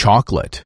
chocolate.